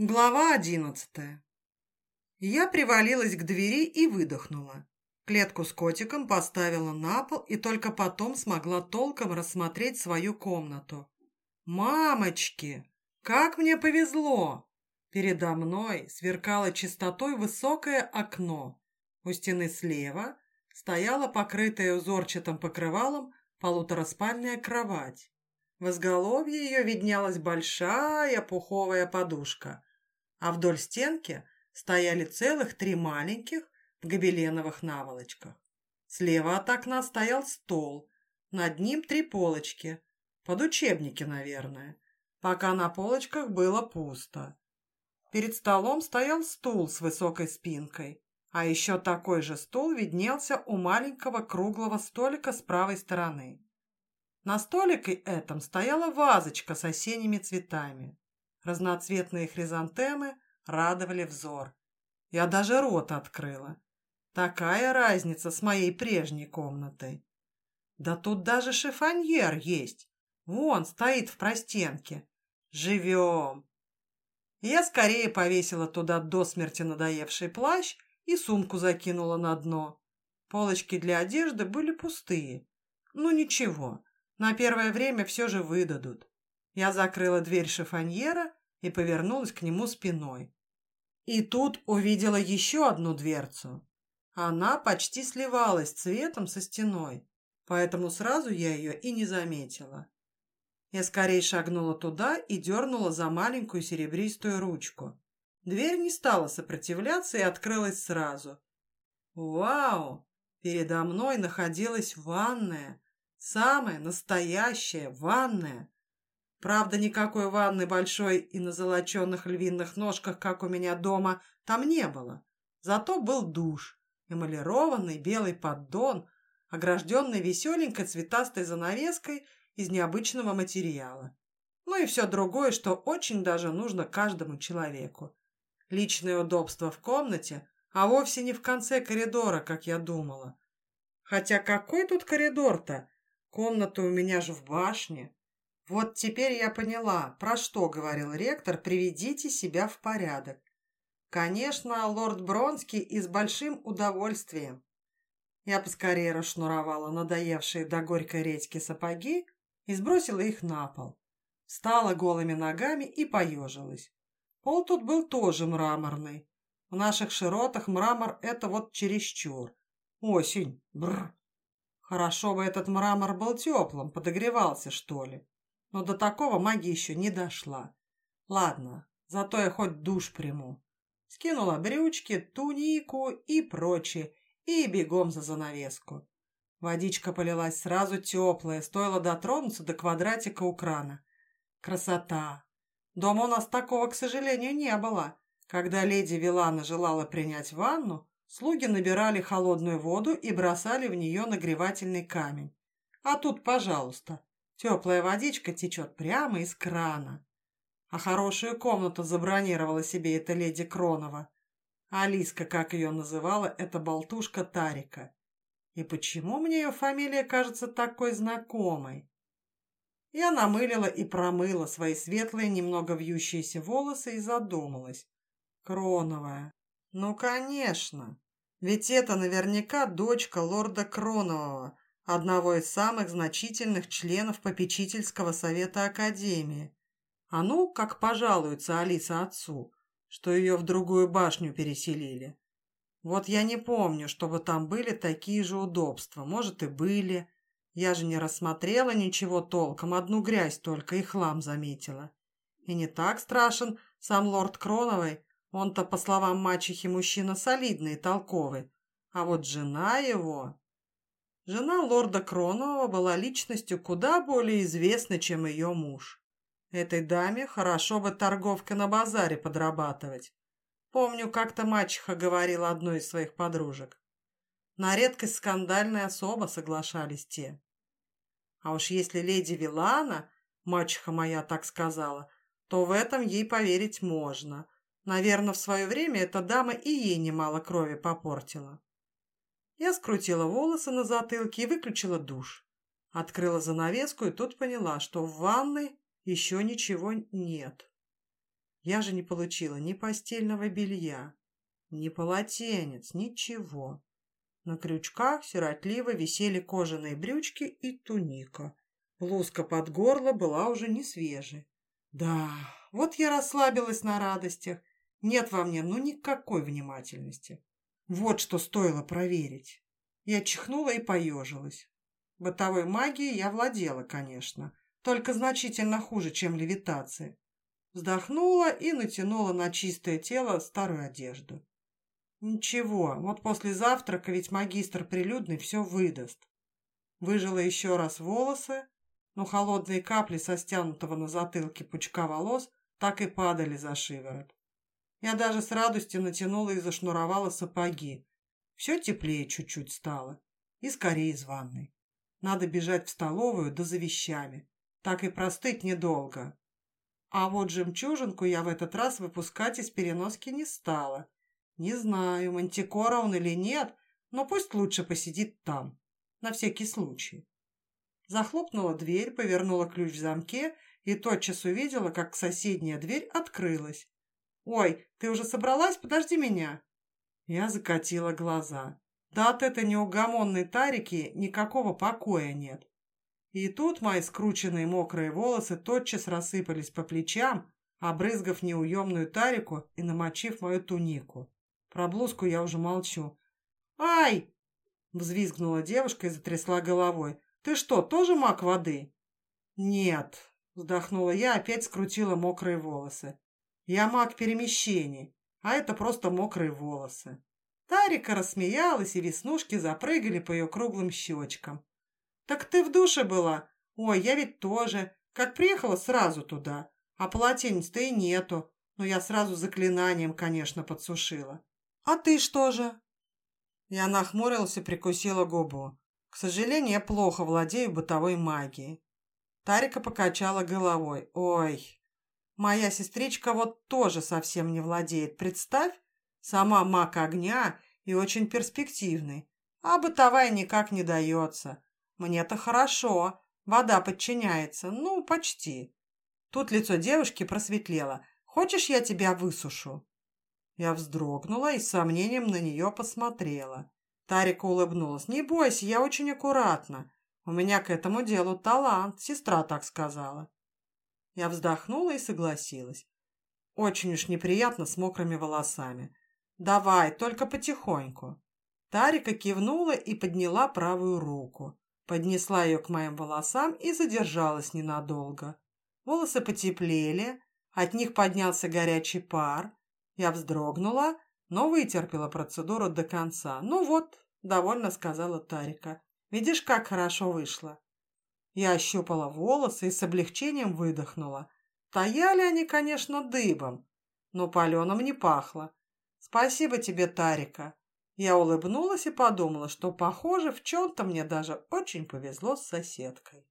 Глава одиннадцатая. Я привалилась к двери и выдохнула. Клетку с котиком поставила на пол и только потом смогла толком рассмотреть свою комнату. «Мамочки! Как мне повезло!» Передо мной сверкало чистотой высокое окно. У стены слева стояла покрытая узорчатым покрывалом полутораспальная кровать. В изголовье ее виднелась большая пуховая подушка – а вдоль стенки стояли целых три маленьких в гобеленовых наволочках. Слева от окна стоял стол, над ним три полочки, под учебники, наверное, пока на полочках было пусто. Перед столом стоял стул с высокой спинкой, а еще такой же стул виднелся у маленького круглого столика с правой стороны. На столике этом стояла вазочка с осенними цветами. Разноцветные хризантемы радовали взор. Я даже рот открыла. Такая разница с моей прежней комнатой. Да тут даже шифоньер есть. Вон, стоит в простенке. Живем. Я скорее повесила туда до смерти надоевший плащ и сумку закинула на дно. Полочки для одежды были пустые. Ну ничего, на первое время все же выдадут. Я закрыла дверь шифоньера и повернулась к нему спиной. И тут увидела еще одну дверцу. Она почти сливалась цветом со стеной, поэтому сразу я ее и не заметила. Я скорее шагнула туда и дернула за маленькую серебристую ручку. Дверь не стала сопротивляться и открылась сразу. Вау! Передо мной находилась ванная, самая настоящая ванная, Правда, никакой ванны большой и на золоченных львиных ножках, как у меня дома, там не было. Зато был душ, эмалированный белый поддон, огражденный веселенькой цветастой занавеской из необычного материала. Ну и все другое, что очень даже нужно каждому человеку. Личное удобство в комнате, а вовсе не в конце коридора, как я думала. Хотя какой тут коридор-то? Комната у меня же в башне. Вот теперь я поняла, про что говорил ректор «приведите себя в порядок». Конечно, лорд Бронский и с большим удовольствием. Я поскорее расшнуровала надоевшие до горькой редьки сапоги и сбросила их на пол. Встала голыми ногами и поежилась. Пол тут был тоже мраморный. В наших широтах мрамор — это вот чересчур. Осень. Бррр. Хорошо бы этот мрамор был теплым, подогревался, что ли но до такого магия еще не дошла. Ладно, зато я хоть душ приму. Скинула брючки, тунику и прочее, и бегом за занавеску. Водичка полилась сразу теплая, стоило дотронуться до квадратика у крана. Красота! Дома у нас такого, к сожалению, не было. Когда леди Вилана желала принять ванну, слуги набирали холодную воду и бросали в нее нагревательный камень. А тут, пожалуйста, Теплая водичка течет прямо из крана. А хорошую комнату забронировала себе эта леди Кронова. Алиска, как ее называла, эта болтушка Тарика. И почему мне ее фамилия кажется такой знакомой? Я намылила и промыла свои светлые, немного вьющиеся волосы и задумалась. Кроновая. Ну, конечно. Ведь это наверняка дочка лорда Кронового, одного из самых значительных членов попечительского совета Академии. А ну, как пожалуется Алиса отцу, что ее в другую башню переселили. Вот я не помню, чтобы там были такие же удобства. Может, и были. Я же не рассмотрела ничего толком, одну грязь только и хлам заметила. И не так страшен сам лорд Кроновой, он-то, по словам мачехи, мужчина солидный и толковый. А вот жена его... Жена лорда Кронова была личностью куда более известной, чем ее муж. Этой даме хорошо бы торговка на базаре подрабатывать. Помню, как-то мачеха говорила одной из своих подружек. На редкость скандальная особа соглашались те. А уж если леди Вилана, мачеха моя так сказала, то в этом ей поверить можно. Наверное, в свое время эта дама и ей немало крови попортила. Я скрутила волосы на затылке и выключила душ. Открыла занавеску и тут поняла, что в ванной еще ничего нет. Я же не получила ни постельного белья, ни полотенец, ничего. На крючках сиротливо висели кожаные брючки и туника. Блузка под горло была уже не свежей. Да, вот я расслабилась на радостях. Нет во мне ну никакой внимательности. Вот что стоило проверить. Я чихнула и поежилась. Бытовой магией я владела, конечно, только значительно хуже, чем левитация. Вздохнула и натянула на чистое тело старую одежду. Ничего, вот после завтрака ведь магистр прилюдный все выдаст. Выжила еще раз волосы, но холодные капли со стянутого на затылке пучка волос так и падали за шиворот. Я даже с радостью натянула и зашнуровала сапоги. Все теплее чуть-чуть стало. И скорее из ванной. Надо бежать в столовую да за вещами. Так и простыть недолго. А вот жемчужинку я в этот раз выпускать из переноски не стала. Не знаю, мантикора он или нет, но пусть лучше посидит там. На всякий случай. Захлопнула дверь, повернула ключ в замке и тотчас увидела, как соседняя дверь открылась. «Ой, ты уже собралась? Подожди меня!» Я закатила глаза. Да от этой неугомонной Тарики никакого покоя нет. И тут мои скрученные мокрые волосы тотчас рассыпались по плечам, обрызгав неуемную Тарику и намочив мою тунику. Про блузку я уже молчу. «Ай!» — взвизгнула девушка и затрясла головой. «Ты что, тоже маг воды?» «Нет», — вздохнула я, опять скрутила мокрые волосы. «Я маг перемещений, а это просто мокрые волосы». Тарика рассмеялась, и веснушки запрыгали по ее круглым щечкам. «Так ты в душе была? Ой, я ведь тоже. Как приехала, сразу туда. А полотенец-то и нету. Но я сразу заклинанием, конечно, подсушила. А ты что же?» Я нахмурилась и прикусила губу. К сожалению, я плохо владею бытовой магией. Тарика покачала головой. «Ой, моя сестричка вот тоже совсем не владеет. Представь, Сама маг огня и очень перспективный, а бытовая никак не дается. Мне-то хорошо, вода подчиняется, ну, почти. Тут лицо девушки просветлело. «Хочешь, я тебя высушу?» Я вздрогнула и с сомнением на нее посмотрела. Тарика улыбнулась. «Не бойся, я очень аккуратна. У меня к этому делу талант, сестра так сказала». Я вздохнула и согласилась. Очень уж неприятно с мокрыми волосами. «Давай, только потихоньку». Тарика кивнула и подняла правую руку. Поднесла ее к моим волосам и задержалась ненадолго. Волосы потеплели, от них поднялся горячий пар. Я вздрогнула, но вытерпела процедуру до конца. «Ну вот», — довольно сказала Тарика. «Видишь, как хорошо вышло». Я ощупала волосы и с облегчением выдохнула. Стояли они, конечно, дыбом, но паленым не пахло. «Спасибо тебе, Тарика!» Я улыбнулась и подумала, что, похоже, в чем-то мне даже очень повезло с соседкой.